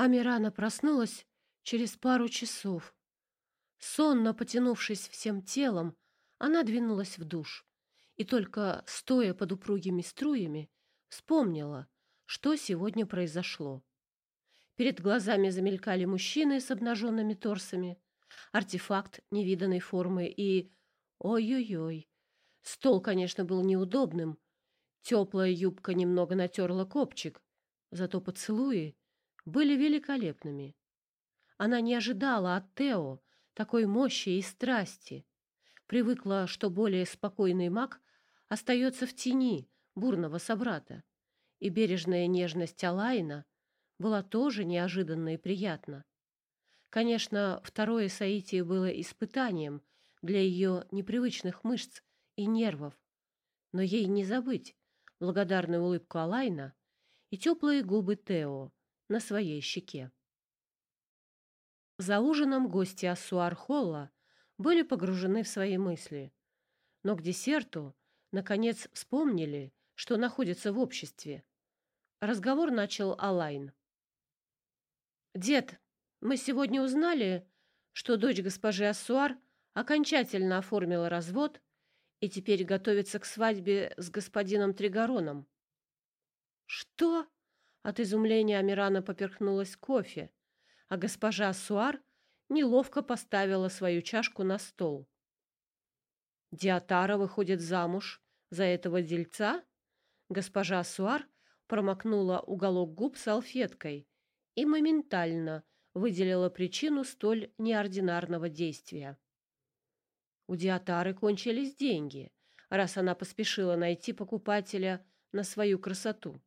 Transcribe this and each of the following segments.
Амирана проснулась через пару часов. Сонно потянувшись всем телом, она двинулась в душ и только стоя под упругими струями вспомнила, что сегодня произошло. Перед глазами замелькали мужчины с обнаженными торсами, артефакт невиданной формы и... Ой-ой-ой! Стол, конечно, был неудобным. Теплая юбка немного натерла копчик, зато поцелуи были великолепными. Она не ожидала от Тео такой мощи и страсти. Привыкла, что более спокойный маг остается в тени бурного собрата, и бережная нежность Алайна была тоже неожиданна и приятна. Конечно, второе соитие было испытанием для ее непривычных мышц и нервов, но ей не забыть благодарную улыбку Алайна и теплые губы Тео на своей щеке. За ужином гости Ассуар-Холла были погружены в свои мысли, но к десерту, наконец, вспомнили, что находятся в обществе. Разговор начал Алайн. «Дед, мы сегодня узнали, что дочь госпожи Ассуар окончательно оформила развод и теперь готовится к свадьбе с господином Тригороном. «Что?» — от изумления Амирана поперхнулась кофе, а госпожа Суар неловко поставила свою чашку на стол. «Диатара выходит замуж за этого дельца?» Госпожа Суар промокнула уголок губ салфеткой и моментально выделила причину столь неординарного действия. У Диатары кончились деньги, раз она поспешила найти покупателя на свою красоту.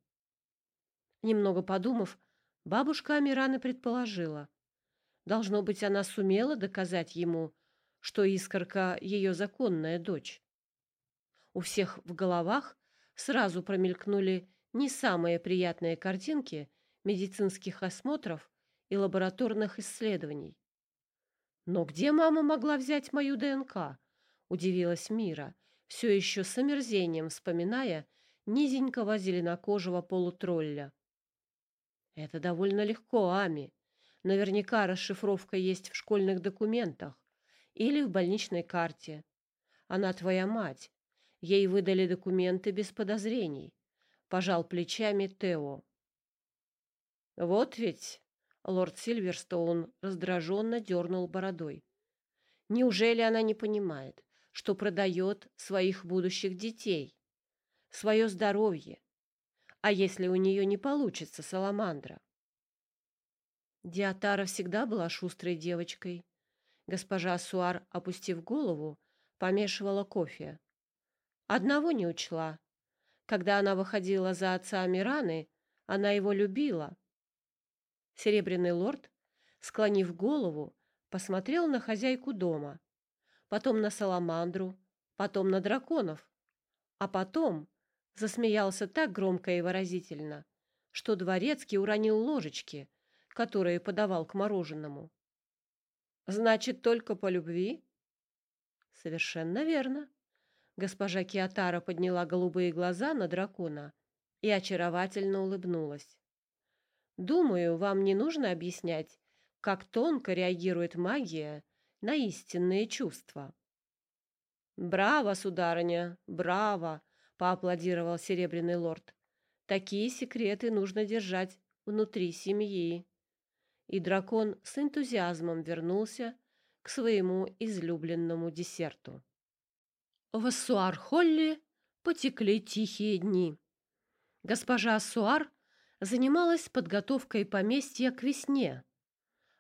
Немного подумав, бабушка Амираны предположила. Должно быть, она сумела доказать ему, что Искорка — ее законная дочь. У всех в головах сразу промелькнули не самые приятные картинки медицинских осмотров и лабораторных исследований. «Но где мама могла взять мою ДНК?» — удивилась Мира, все еще с омерзением вспоминая низенького зеленокожего полутролля. «Это довольно легко, Ами. Наверняка расшифровка есть в школьных документах или в больничной карте. Она твоя мать. Ей выдали документы без подозрений», — пожал плечами Тео. «Вот ведь Лорд Сильверстоун раздраженно дернул бородой. Неужели она не понимает, что продает своих будущих детей, свое здоровье? А если у нее не получится саламандра? Диатара всегда была шустрой девочкой. Госпожа Суар, опустив голову, помешивала кофе. Одного не учла. Когда она выходила за отца Амираны, она его любила — Серебряный лорд, склонив голову, посмотрел на хозяйку дома, потом на саламандру, потом на драконов, а потом засмеялся так громко и выразительно, что дворецкий уронил ложечки, которые подавал к мороженому. «Значит, только по любви?» «Совершенно верно». Госпожа Киатара подняла голубые глаза на дракона и очаровательно улыбнулась. Думаю, вам не нужно объяснять, как тонко реагирует магия на истинные чувства. «Браво, сударыня, браво!» — поаплодировал Серебряный лорд. «Такие секреты нужно держать внутри семьи». И дракон с энтузиазмом вернулся к своему излюбленному десерту. В Ассуар-Холле потекли тихие дни. Госпожа Ассуар занималась подготовкой поместья к весне.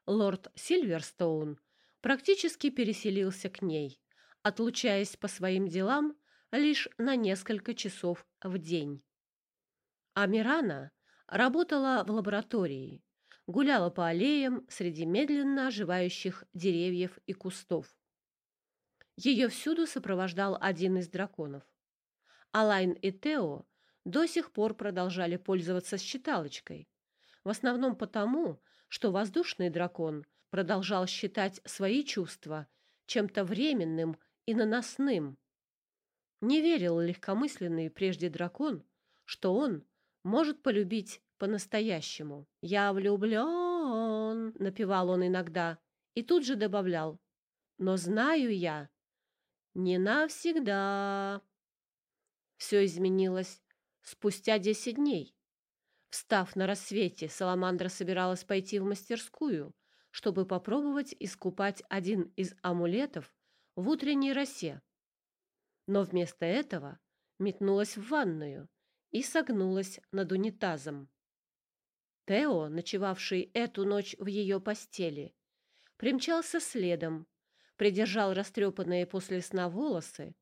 Лорд Сильверстоун практически переселился к ней, отлучаясь по своим делам лишь на несколько часов в день. Амирана работала в лаборатории, гуляла по аллеям среди медленно оживающих деревьев и кустов. Ее всюду сопровождал один из драконов. Алайн и Тео до сих пор продолжали пользоваться считалочкой. В основном потому, что воздушный дракон продолжал считать свои чувства чем-то временным и наносным. Не верил легкомысленный прежде дракон, что он может полюбить по-настоящему. «Я влюблен!» «Сон», — напевал он иногда, и тут же добавлял, «но знаю я, не навсегда». Все изменилось спустя десять дней. Встав на рассвете, Саламандра собиралась пойти в мастерскую, чтобы попробовать искупать один из амулетов в утренней росе. Но вместо этого метнулась в ванную и согнулась над унитазом. Тео, ночевавший эту ночь в ее постели, примчался следом, придержал растрепанные после сна волосы,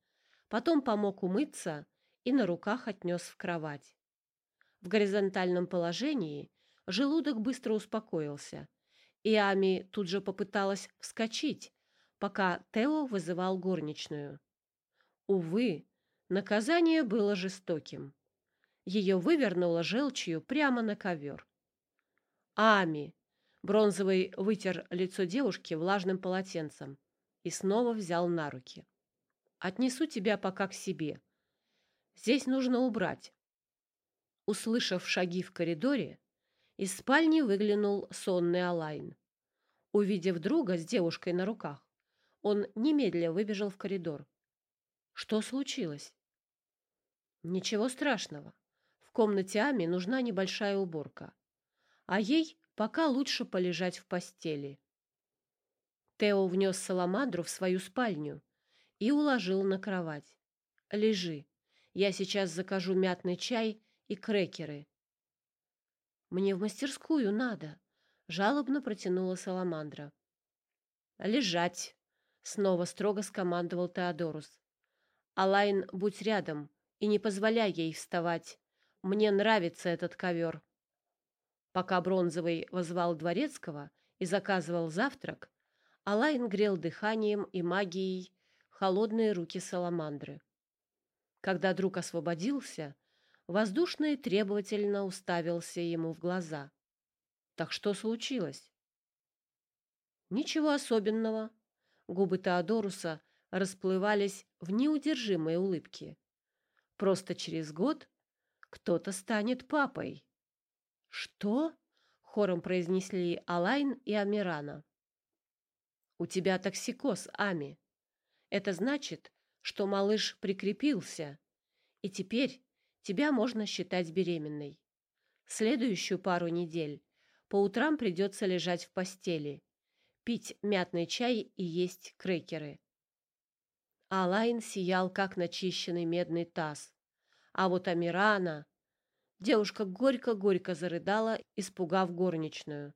потом помог умыться и на руках отнес в кровать. В горизонтальном положении желудок быстро успокоился, и Ами тут же попыталась вскочить, пока Тео вызывал горничную. Увы, наказание было жестоким. Ее вывернуло желчью прямо на ковер. «Ами!» Бронзовый вытер лицо девушки влажным полотенцем и снова взял на руки. «Отнесу тебя пока к себе. Здесь нужно убрать». Услышав шаги в коридоре, из спальни выглянул сонный Алайн. Увидев друга с девушкой на руках, он немедля выбежал в коридор. Что случилось? Ничего страшного. В комнате Ами нужна небольшая уборка. А ей пока лучше полежать в постели. Тео внес Саламандру в свою спальню и уложил на кровать. «Лежи. Я сейчас закажу мятный чай и крекеры». «Мне в мастерскую надо», — жалобно протянула Саламандра. «Лежать», — снова строго скомандовал Теодорус. «Алайн, будь рядом и не позволяй ей вставать. Мне нравится этот ковер». Пока Бронзовый возвал Дворецкого и заказывал завтрак, Алайн грел дыханием и магией холодные руки Саламандры. Когда друг освободился, воздушный требовательно уставился ему в глаза. «Так что случилось?» «Ничего особенного». Губы Теодоруса расплывались в неудержимой улыбке. «Просто через год кто-то станет папой». «Что?» — хором произнесли Алайн и Амирана. «У тебя токсикоз, Ами. Это значит, что малыш прикрепился, и теперь тебя можно считать беременной. Следующую пару недель по утрам придется лежать в постели, пить мятный чай и есть крекеры». Алайн сиял, как начищенный медный таз. А вот Амирана Девушка горько-горько зарыдала, испугав горничную.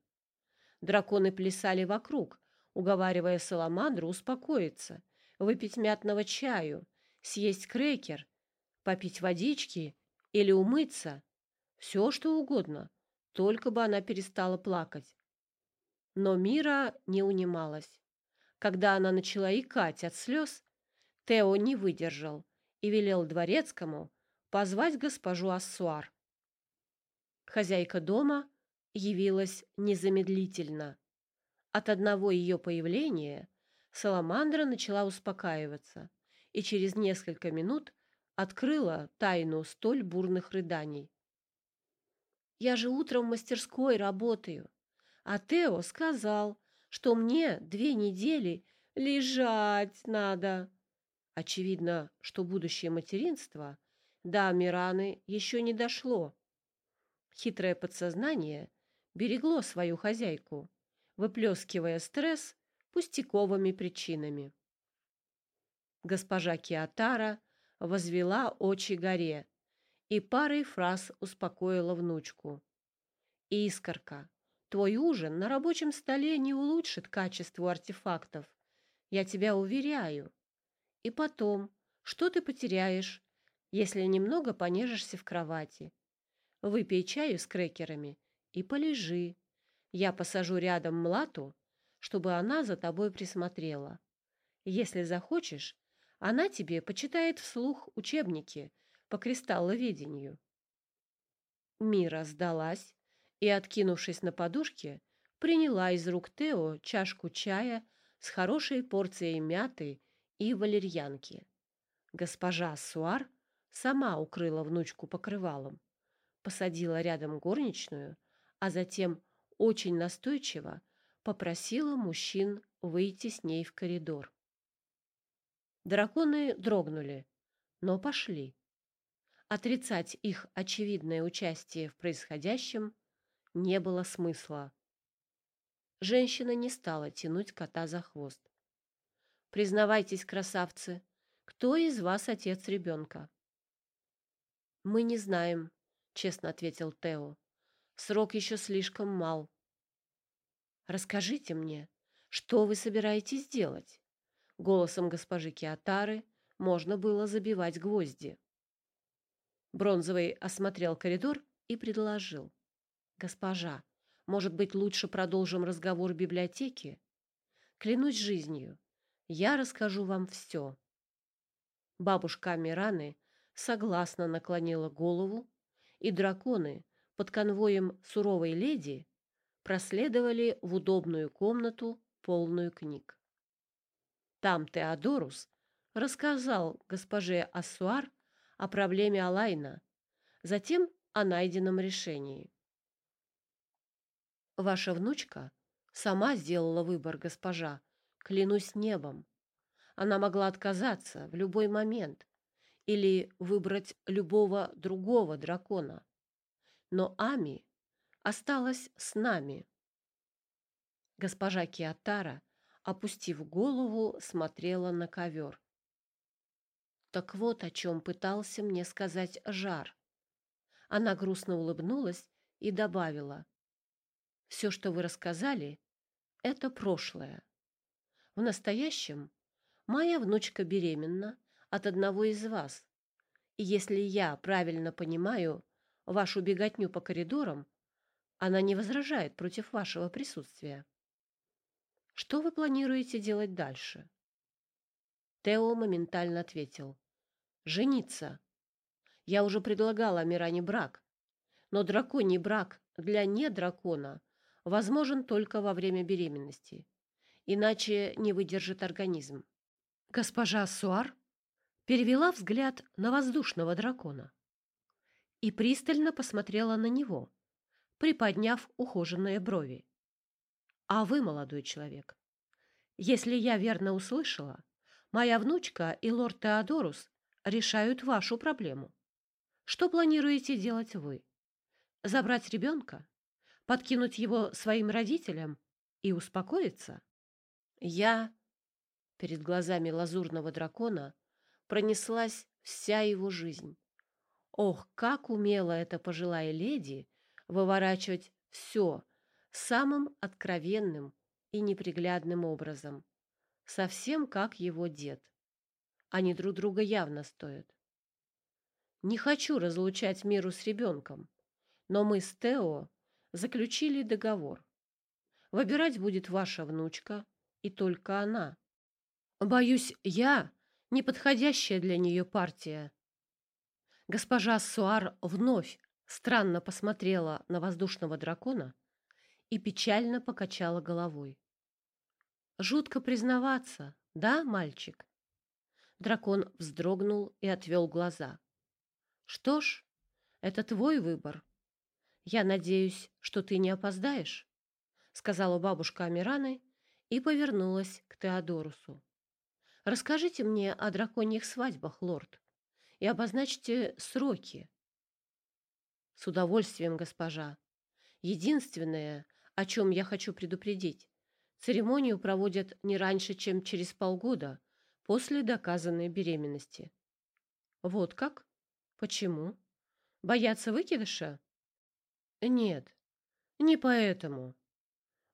Драконы плясали вокруг, уговаривая Саламандру успокоиться, выпить мятного чаю, съесть крекер, попить водички или умыться. Все, что угодно, только бы она перестала плакать. Но Мира не унималась. Когда она начала икать от слез, Тео не выдержал и велел дворецкому позвать госпожу Ассуар. Хозяйка дома явилась незамедлительно. От одного ее появления Саламандра начала успокаиваться и через несколько минут открыла тайну столь бурных рыданий. «Я же утром в мастерской работаю, а Тео сказал, что мне две недели лежать надо». Очевидно, что будущее материнство до Мираны еще не дошло. Хитрое подсознание берегло свою хозяйку, выплескивая стресс пустяковыми причинами. Госпожа Киатара возвела очи горе и парой фраз успокоила внучку. «Искорка, твой ужин на рабочем столе не улучшит качество артефактов, я тебя уверяю. И потом, что ты потеряешь, если немного понежишься в кровати? Выпей чаю с крекерами и полежи. Я посажу рядом Млату, чтобы она за тобой присмотрела. Если захочешь, она тебе почитает вслух учебники по кристалловедению. Мира сдалась и, откинувшись на подушке, приняла из рук Тео чашку чая с хорошей порцией мяты и валерьянки. Госпожа Суар сама укрыла внучку покрывалом посадила рядом горничную, а затем очень настойчиво попросила мужчин выйти с ней в коридор. Драконы дрогнули, но пошли. Отрицать их очевидное участие в происходящем не было смысла. Женщина не стала тянуть кота за хвост. «Признавайтесь, красавцы, кто из вас отец ребенка?» «Мы не знаем», — честно ответил Тео. «Срок еще слишком мал». «Расскажите мне, что вы собираетесь делать?» Голосом госпожи Киатары можно было забивать гвозди. Бронзовый осмотрел коридор и предложил. «Госпожа, может быть, лучше продолжим разговор в библиотеке? Клянусь жизнью, я расскажу вам все». Бабушка Мираны согласно наклонила голову, и драконы под конвоем суровой леди проследовали в удобную комнату, полную книг. Там Теодорус рассказал госпоже Ассуар о проблеме Алайна, затем о найденном решении. Ваша внучка сама сделала выбор, госпожа, клянусь небом. Она могла отказаться в любой момент или выбрать любого другого дракона. Но Ами осталась с нами. Госпожа Киатара, опустив голову, смотрела на ковер. Так вот о чем пытался мне сказать Жар. Она грустно улыбнулась и добавила. «Все, что вы рассказали, — это прошлое. В настоящем моя внучка беременна от одного из вас. И если я правильно понимаю вашу беготню по коридорам, она не возражает против вашего присутствия. Что вы планируете делать дальше?» Тео моментально ответил. «Жениться. Я уже предлагала Миране брак, но драконий брак для недракона возможен только во время беременности, иначе не выдержит организм». Госпожа Суар перевела взгляд на воздушного дракона и пристально посмотрела на него, приподняв ухоженные брови. «А вы, молодой человек, если я верно услышала, моя внучка и лорд Теодорус решают вашу проблему. Что планируете делать вы? Забрать ребенка? Подкинуть его своим родителям и успокоиться? Я...» Перед глазами лазурного дракона пронеслась вся его жизнь. Ох, как умела эта пожилая леди выворачивать все самым откровенным и неприглядным образом, совсем как его дед. Они друг друга явно стоят. Не хочу разлучать миру с ребенком, но мы с Тео заключили договор. Выбирать будет ваша внучка и только она. Боюсь, я неподходящая для нее партия. Госпожа Суар вновь странно посмотрела на воздушного дракона и печально покачала головой. Жутко признаваться, да, мальчик? Дракон вздрогнул и отвел глаза. Что ж, это твой выбор. Я надеюсь, что ты не опоздаешь, сказала бабушка Амираны и повернулась к Теодорусу. Расскажите мне о драконьих свадьбах, лорд, и обозначьте сроки. С удовольствием, госпожа. Единственное, о чем я хочу предупредить, церемонию проводят не раньше, чем через полгода после доказанной беременности. Вот как? Почему? Боятся выкидыша? Нет, не поэтому.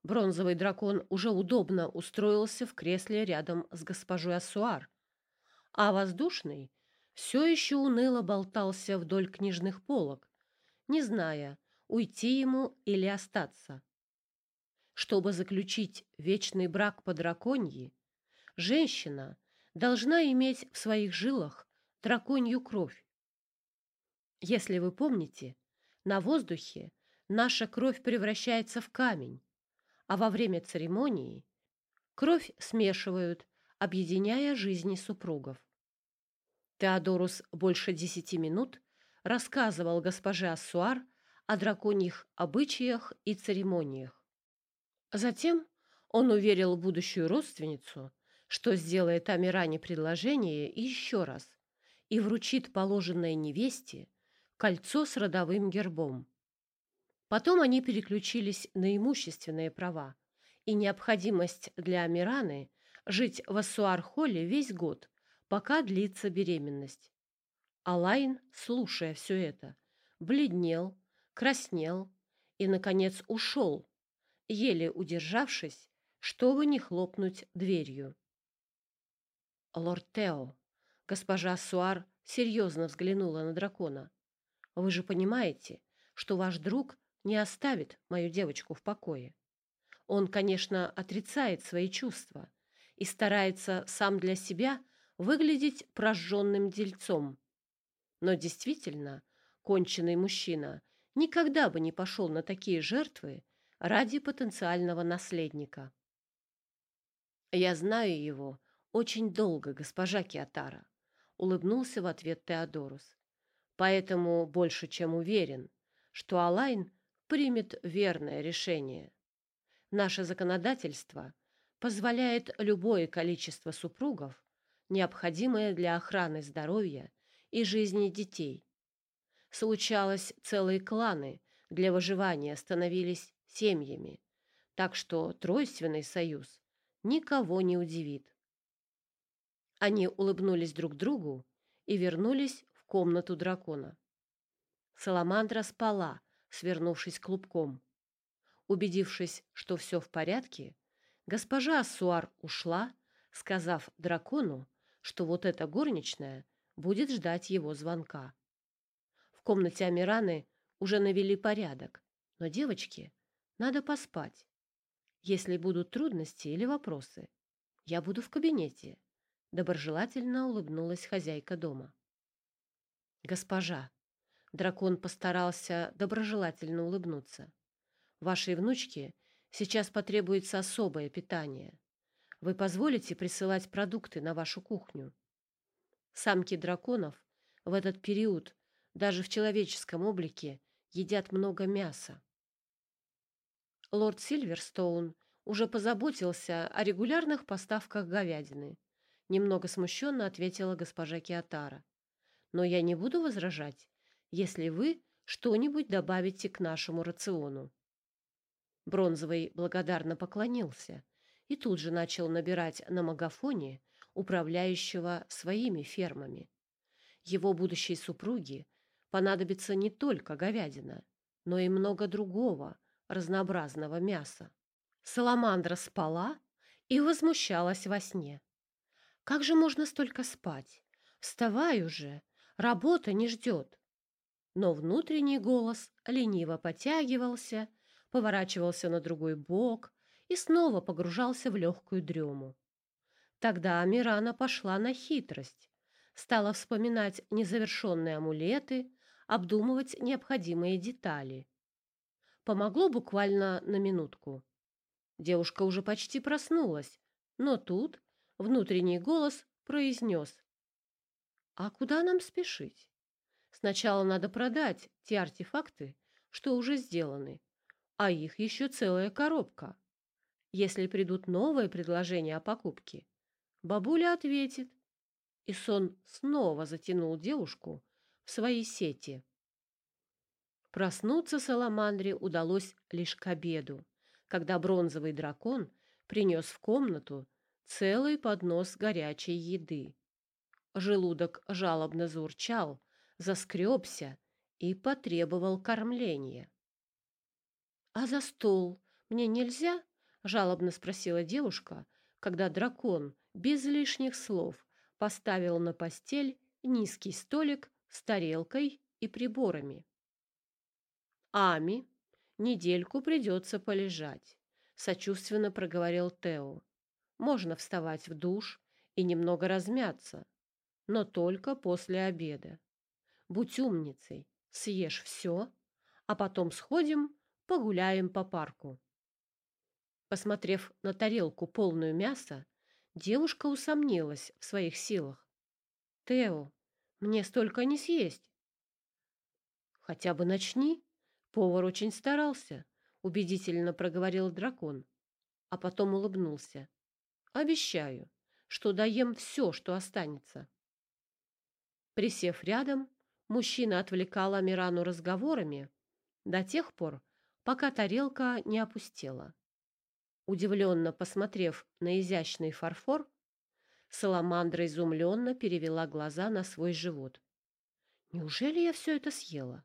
Бронзовый дракон уже удобно устроился в кресле рядом с госпожой Ассуар, а воздушный все еще уныло болтался вдоль книжных полок, не зная, уйти ему или остаться. Чтобы заключить вечный брак по драконьи, женщина должна иметь в своих жилах драконью кровь. Если вы помните, на воздухе наша кровь превращается в камень, а во время церемонии кровь смешивают, объединяя жизни супругов. Теодорус больше десяти минут рассказывал госпоже Ассуар о драконьих обычаях и церемониях. Затем он уверил будущую родственницу, что сделает Амиране предложение еще раз и вручит положенной невесте кольцо с родовым гербом. Потом они переключились на имущественные права и необходимость для Амираны жить в Ассуар-Холле весь год, пока длится беременность. Алайн, слушая все это, бледнел, краснел и, наконец, ушел, еле удержавшись, чтобы не хлопнуть дверью. «Лорд Тео», госпожа Суар серьезно взглянула на дракона, «вы же понимаете, что ваш друг не оставит мою девочку в покое. Он, конечно, отрицает свои чувства и старается сам для себя выглядеть прожженным дельцом. Но действительно, конченый мужчина никогда бы не пошел на такие жертвы ради потенциального наследника. «Я знаю его очень долго, госпожа Киатара», — улыбнулся в ответ Теодорус. «Поэтому больше чем уверен, что Алайн примет верное решение. Наше законодательство позволяет любое количество супругов, необходимое для охраны здоровья и жизни детей. Случалось, целые кланы для выживания становились семьями, так что тройственный союз никого не удивит. Они улыбнулись друг другу и вернулись в комнату дракона. Саламандра спала, свернувшись клубком. Убедившись, что все в порядке, госпожа Ассуар ушла, сказав дракону, что вот эта горничная будет ждать его звонка. В комнате Амираны уже навели порядок, но девочке надо поспать. Если будут трудности или вопросы, я буду в кабинете. Доброжелательно улыбнулась хозяйка дома. Госпожа, дракон постарался доброжелательно улыбнуться. Вашей внучке сейчас потребуется особое питание. Вы позволите присылать продукты на вашу кухню? Самки драконов в этот период даже в человеческом облике едят много мяса. Лорд Сильверстоун уже позаботился о регулярных поставках говядины. Немного смущенно ответила госпожа Киатара. Но я не буду возражать, если вы что-нибудь добавите к нашему рациону. Бронзовый благодарно поклонился и тут же начал набирать на магафоне управляющего своими фермами. Его будущей супруге понадобится не только говядина, но и много другого разнообразного мяса. Саламандра спала и возмущалась во сне. «Как же можно столько спать? Вставай уже, работа не ждет!» Но внутренний голос лениво потягивался, поворачивался на другой бок и снова погружался в легкую дрему. Тогда Амирана пошла на хитрость, стала вспоминать незавершенные амулеты, обдумывать необходимые детали. Помогло буквально на минутку. Девушка уже почти проснулась, но тут внутренний голос произнес. «А куда нам спешить? Сначала надо продать те артефакты, что уже сделаны, а их еще целая коробка. Если придут новые предложения о покупке, Бабуля ответит. И сон снова затянул девушку в свои сети. Проснуться Саламандре удалось лишь к обеду, когда бронзовый дракон принес в комнату целый поднос горячей еды. Желудок жалобно заурчал, заскребся и потребовал кормления. «А за стол мне нельзя?» — жалобно спросила девушка, когда дракон без лишних слов поставил на постель низкий столик с тарелкой и приборами. «Ами, недельку придется полежать», — сочувственно проговорил Тео. «Можно вставать в душ и немного размяться, но только после обеда. Будь умницей, съешь все, а потом сходим, погуляем по парку». Посмотрев на тарелку полную мяса, Девушка усомнилась в своих силах. «Тео, мне столько не съесть». «Хотя бы начни», Повар очень старался, убедительно проговорил дракон, а потом улыбнулся. Обещаю, что доем все, что останется. Присев рядом, мужчина отвлекал Амирану разговорами до тех пор, пока тарелка не опустела. Удивленно посмотрев на изящный фарфор, Саламандра изумленно перевела глаза на свой живот. «Неужели я все это съела?»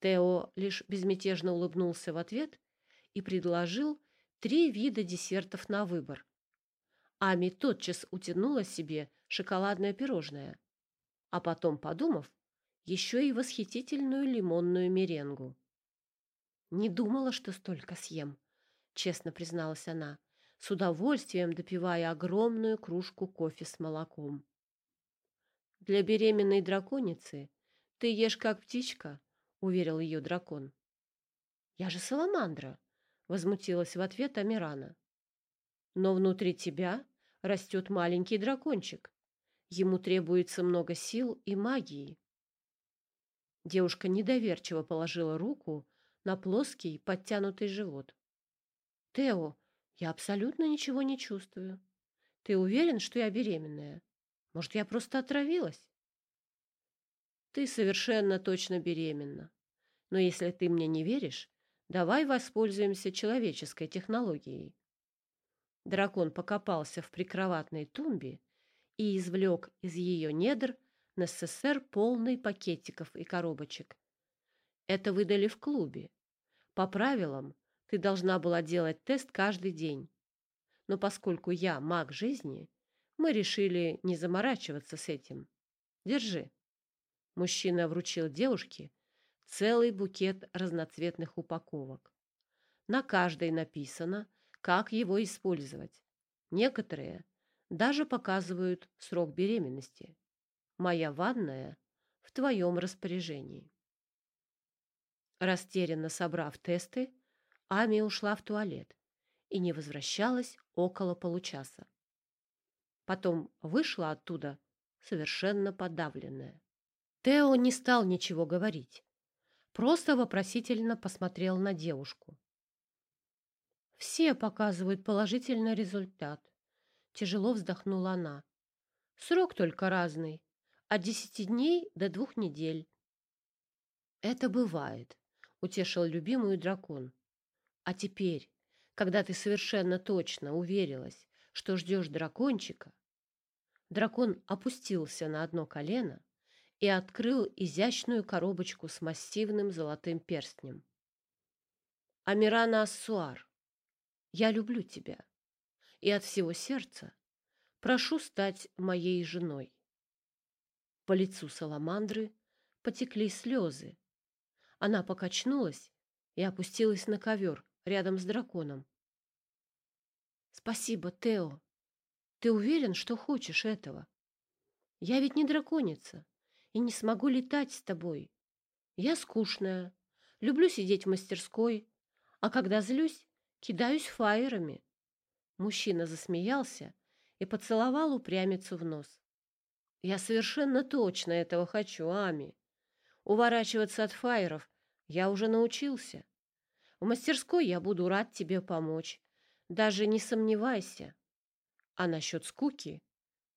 Тео лишь безмятежно улыбнулся в ответ и предложил три вида десертов на выбор. Ами тотчас утянула себе шоколадное пирожное, а потом, подумав, еще и восхитительную лимонную меренгу. «Не думала, что столько съем», — честно призналась она, с удовольствием допивая огромную кружку кофе с молоком. «Для беременной драконицы ты ешь как птичка», — уверил ее дракон. «Я же саламандра», — возмутилась в ответ Амирана. «Но внутри тебя растет маленький дракончик. Ему требуется много сил и магии». Девушка недоверчиво положила руку на плоский подтянутый живот. «Тео, я абсолютно ничего не чувствую. Ты уверен, что я беременная? Может, я просто отравилась?» «Ты совершенно точно беременна. Но если ты мне не веришь, давай воспользуемся человеческой технологией». Дракон покопался в прикроватной тумбе и извлек из ее недр НССР полный пакетиков и коробочек. Это выдали в клубе. По правилам, ты должна была делать тест каждый день. Но поскольку я маг жизни, мы решили не заморачиваться с этим. Держи. Мужчина вручил девушке целый букет разноцветных упаковок. На каждой написано, как его использовать. Некоторые даже показывают срок беременности. Моя ванная в твоем распоряжении. Растерянно собрав тесты, Ами ушла в туалет и не возвращалась около получаса. Потом вышла оттуда совершенно подавленная. Тео не стал ничего говорить, просто вопросительно посмотрел на девушку. Все показывают положительный результат. Тяжело вздохнула она. Срок только разный, от десяти дней до двух недель. Это бывает, утешил любимую дракон. А теперь, когда ты совершенно точно уверилась, что ждешь дракончика, дракон опустился на одно колено и открыл изящную коробочку с массивным золотым перстнем. Амирана Ассуар, я люблю тебя и от всего сердца прошу стать моей женой. По лицу саламандры потекли слезы. Она покачнулась и опустилась на ковер рядом с драконом. Спасибо, Тео. Ты уверен, что хочешь этого? Я ведь не драконица и не смогу летать с тобой. Я скучная, люблю сидеть в мастерской, а когда злюсь, кидаюсь фаерами. Мужчина засмеялся и поцеловал упрямицу в нос. Я совершенно точно этого хочу, Ами. Уворачиваться от фаеров я уже научился. В мастерской я буду рад тебе помочь. Даже не сомневайся. А насчет скуки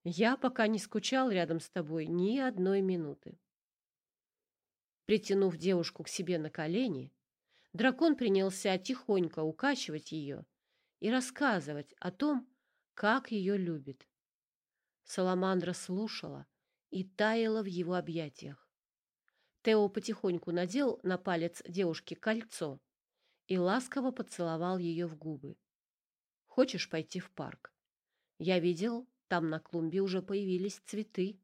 я пока не скучал рядом с тобой ни одной минуты. Притянув девушку к себе на колени, дракон принялся тихонько укачивать ее и рассказывать о том, как ее любит. Саламандра слушала и таяла в его объятиях. Тео потихоньку надел на палец девушки кольцо и ласково поцеловал ее в губы. «Хочешь пойти в парк? Я видел, там на клумбе уже появились цветы».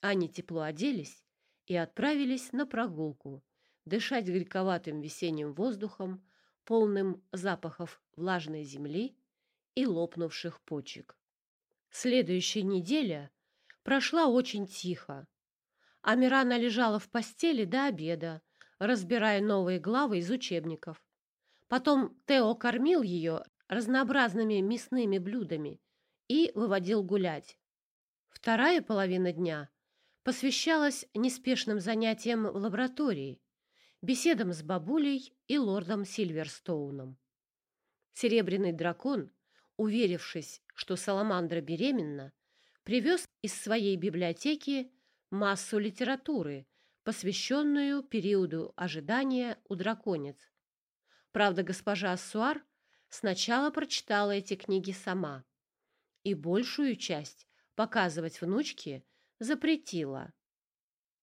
Они тепло оделись и отправились на прогулку, дышать горьковатым весенним воздухом, полным запахов влажной земли и лопнувших почек. Следующая неделя прошла очень тихо. Амирана лежала в постели до обеда, разбирая новые главы из учебников. Потом Тео кормил ее разнообразными мясными блюдами и выводил гулять. Вторая половина дня посвящалась неспешным занятиям в лаборатории, беседам с бабулей и лордом Сильверстоуном. Серебряный дракон, уверившись, что Саламандра беременна, привез из своей библиотеки массу литературы, посвященную периоду ожидания у драконец. Правда, госпожа Ассуар сначала прочитала эти книги сама и большую часть показывать внучке запретила.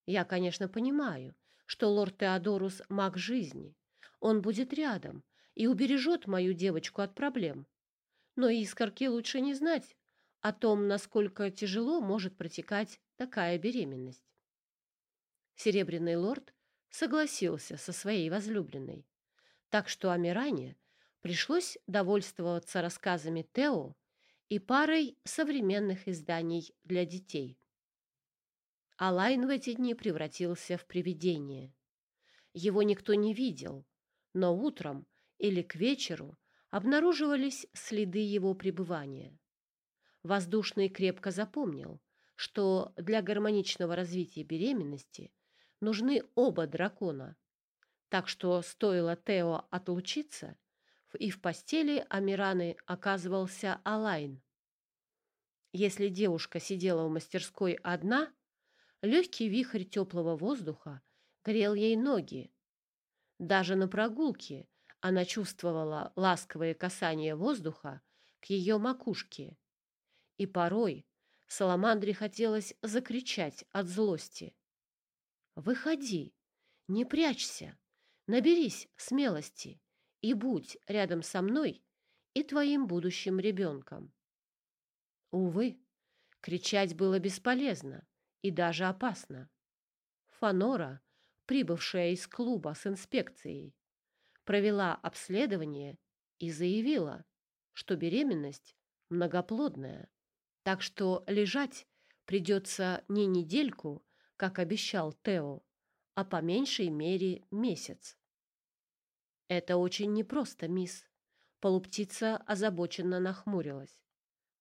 Я, конечно, понимаю, что лорд Теодорус – маг жизни. Он будет рядом и убережет мою девочку от проблем. Но искорке лучше не знать о том, насколько тяжело может протекать такая беременность. Серебряный лорд согласился со своей возлюбленной, так что Амиране пришлось довольствоваться рассказами Тео и парой современных изданий для детей. Алайн в эти дни превратился в привидение. Его никто не видел, но утром или к вечеру обнаруживались следы его пребывания. Воздушный крепко запомнил, что для гармоничного развития беременности нужны оба дракона. Так что стоило Тео отлучиться, и в постели Амираны оказывался Алайн. Если девушка сидела в мастерской одна, легкий вихрь теплого воздуха грел ей ноги. Даже на прогулке она чувствовала ласковое касание воздуха к ее макушке. И порой Саламандре хотелось закричать от злости. Выходи, не прячься, наберись смелости и будь рядом со мной и твоим будущим ребенком. Увы, кричать было бесполезно и даже опасно. Фанора, прибывшая из клуба с инспекцией, провела обследование и заявила, что беременность многоплодная, так что лежать придется не недельку, как обещал Тео, а по меньшей мере месяц. Это очень непросто, мисс. Полуптица озабоченно нахмурилась.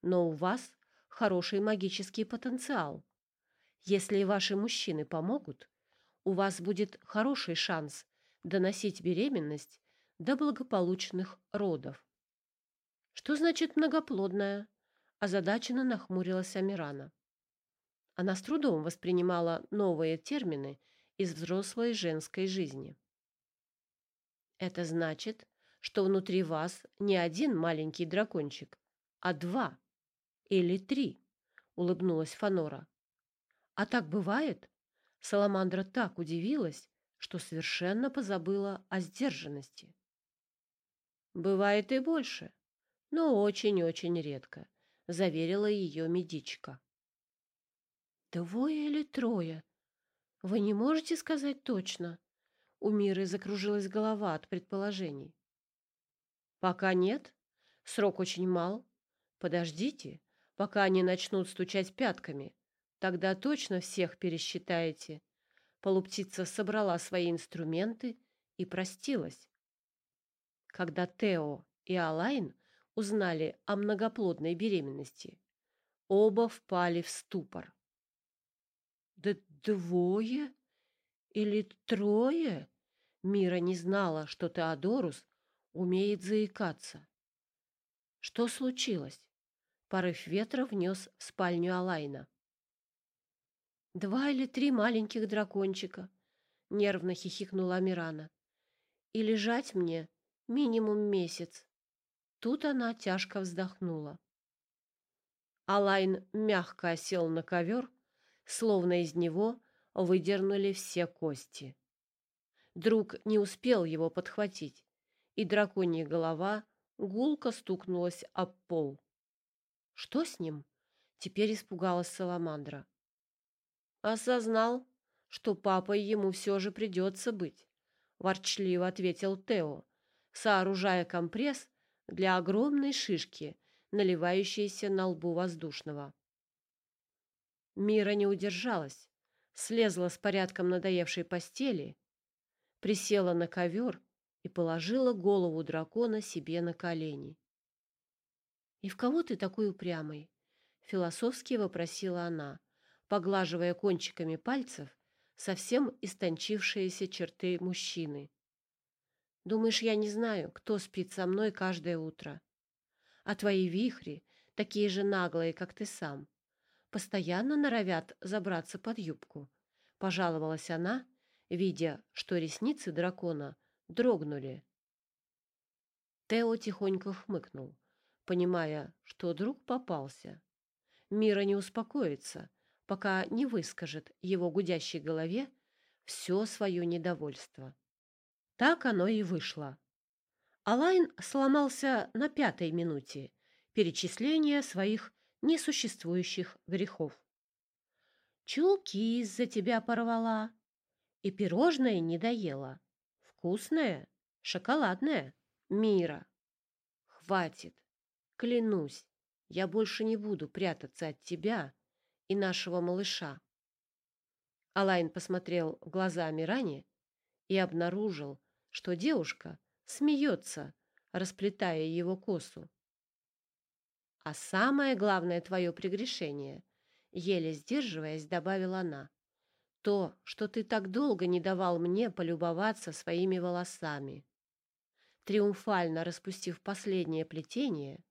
Но у вас хороший магический потенциал. Если ваши мужчины помогут, у вас будет хороший шанс доносить беременность до благополучных родов. Что значит многоплодная? Озадаченно нахмурилась Амирана. Она с трудом воспринимала новые термины из взрослой женской жизни. Это значит, что внутри вас не один маленький дракончик, а два или три, улыбнулась Фанора. А так бывает? Саламандра так удивилась, что совершенно позабыла о сдержанности. Бывает и больше, но очень-очень редко, заверила ее медичка. Двое или трое? Вы не можете сказать точно? У Миры закружилась голова от предположений. Пока нет. Срок очень мал. Подождите, пока они начнут стучать пятками. Тогда точно всех пересчитаете. Полуптица собрала свои инструменты и простилась. Когда Тео и Алайн узнали о многоплодной беременности, оба впали в ступор. Да двое или трое? Мира не знала, что Теодорус умеет заикаться. Что случилось? Порыв ветра внес в спальню Алайна. Два или три маленьких дракончика, нервно хихикнула Мирана. И лежать мне минимум месяц. Тут она тяжко вздохнула. Алайн мягко осел на ковер, словно из него выдернули все кости. Друг не успел его подхватить, и драконья голова гулко стукнулась об пол. Что с ним? Теперь испугалась Саламандра. Осознал, что папой ему все же придется быть, ворчливо ответил Тео, сооружая компресс для огромной шишки, наливающейся на лбу воздушного. Мира не удержалась, слезла с порядком надоевшей постели, присела на ковер и положила голову дракона себе на колени. «И в кого ты такой упрямый?» — философски вопросила она, поглаживая кончиками пальцев совсем истончившиеся черты мужчины. Думаешь, я не знаю, кто спит со мной каждое утро? А твои вихри, такие же наглые, как ты сам, постоянно норовят забраться под юбку. Пожаловалась она, видя, что ресницы дракона дрогнули. Тео тихонько хмыкнул, понимая, что друг попался. Мира не успокоится, пока не выскажет его гудящей голове все свое недовольство. Так оно и вышло. Алайн сломался на пятой минуте перечисления своих несуществующих грехов. Чулки из-за тебя порвала и пирожное не доела. Вкусное, шоколадное, мира. Хватит, клянусь, я больше не буду прятаться от тебя и нашего малыша. Алайн посмотрел в глаза и обнаружил, что девушка смеется, расплетая его косу. А самое главное твое прегрешение, еле сдерживаясь, добавила она. То, что ты так долго не давал мне полюбоваться своими волосами. Триумфально распустив последнее плетение,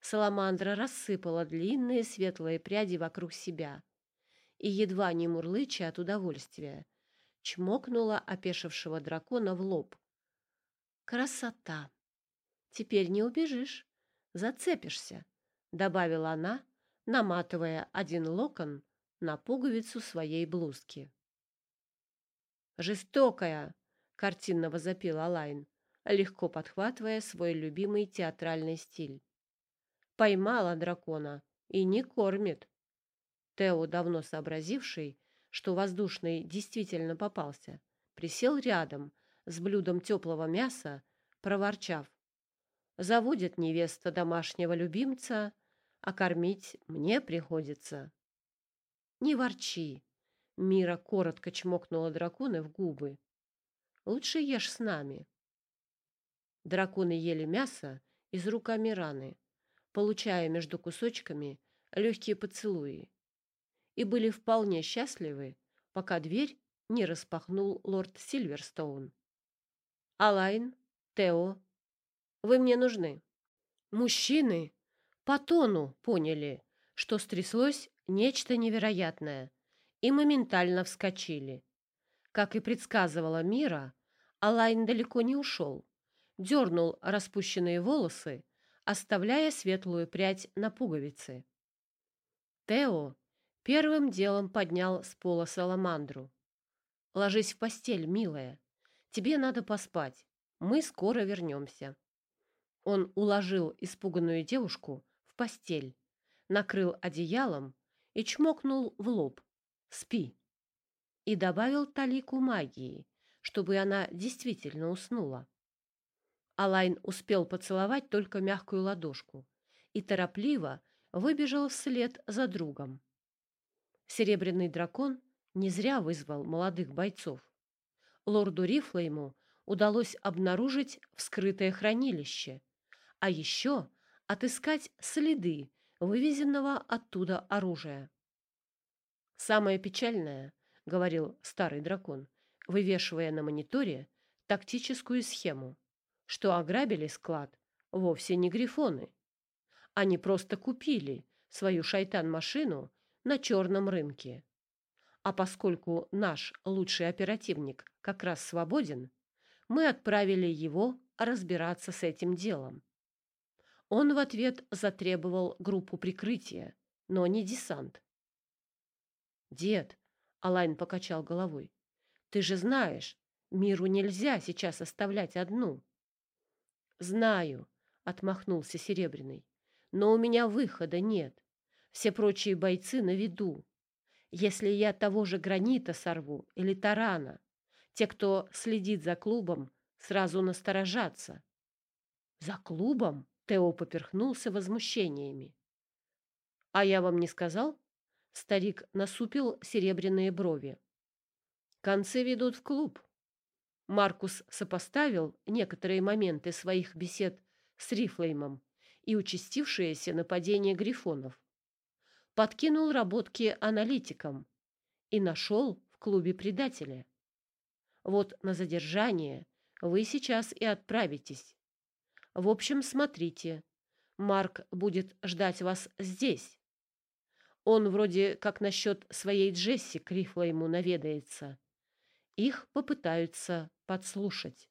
Саламандра рассыпала длинные светлые пряди вокруг себя и, едва не мурлыча от удовольствия, чмокнула опешившего дракона в лоб. «Красота! Теперь не убежишь, зацепишься!» добавила она, наматывая один локон на пуговицу своей блузки. Жестокая, картинно возопил Алайн, легко подхватывая свой любимый театральный стиль. Поймала дракона и не кормит. Тео, давно сообразивший, что воздушный действительно попался, присел рядом с блюдом теплого мяса, проворчав: "Заводит невеста домашнего любимца, а кормить мне приходится. Не ворчи. Мира коротко чмокнула дракона в губы. Лучше ешь с нами. Драконы ели мясо из рук Амираны, получая между кусочками легкие поцелуи, и были вполне счастливы, пока дверь не распахнул лорд Сильверстоун. Алайн, Тео, вы мне нужны. Мужчины по тону поняли, что стряслось нечто невероятное, и моментально вскочили. Как и предсказывала Мира, Алайн далеко не ушел, дернул распущенные волосы, оставляя светлую прядь на пуговице. Тео первым делом поднял с пола саламандру. «Ложись в постель, милая. Тебе надо поспать. Мы скоро вернемся». Он уложил испуганную девушку постель, накрыл одеялом и чмокнул в лоб. «Спи!» И добавил талику магии, чтобы она действительно уснула. Алайн успел поцеловать только мягкую ладошку и торопливо выбежал вслед за другом. Серебряный дракон не зря вызвал молодых бойцов. Лорду Рифлейму удалось обнаружить вскрытое хранилище, а еще отыскать следы вывезенного оттуда оружия. Самое печальное, говорил старый дракон, вывешивая на мониторе тактическую схему, что ограбили склад вовсе не грифоны. Они просто купили свою шайтан-машину на черном рынке. А поскольку наш лучший оперативник как раз свободен, мы отправили его разбираться с этим делом. Он в ответ затребовал группу прикрытия, но не десант. «Дед», — Алайн покачал головой, — «ты же знаешь, миру нельзя сейчас оставлять одну». «Знаю», — отмахнулся Серебряный, — «но у меня выхода нет. Все прочие бойцы на виду. Если я того же гранита сорву или тарана, те, кто следит за клубом, сразу насторожатся». «За клубом?» Тео поперхнулся возмущениями. «А я вам не сказал?» Старик насупил серебряные брови. «Концы ведут в клуб». Маркус сопоставил некоторые моменты своих бесед с Рифлеймом и участившееся нападение грифонов. Подкинул работки аналитикам и нашел в клубе предателя. Вот на задержание вы сейчас и отправитесь. В общем, смотрите. Марк будет ждать вас здесь. Он вроде как насчет своей Джесси криво ему наведается. Их попытаются подслушать.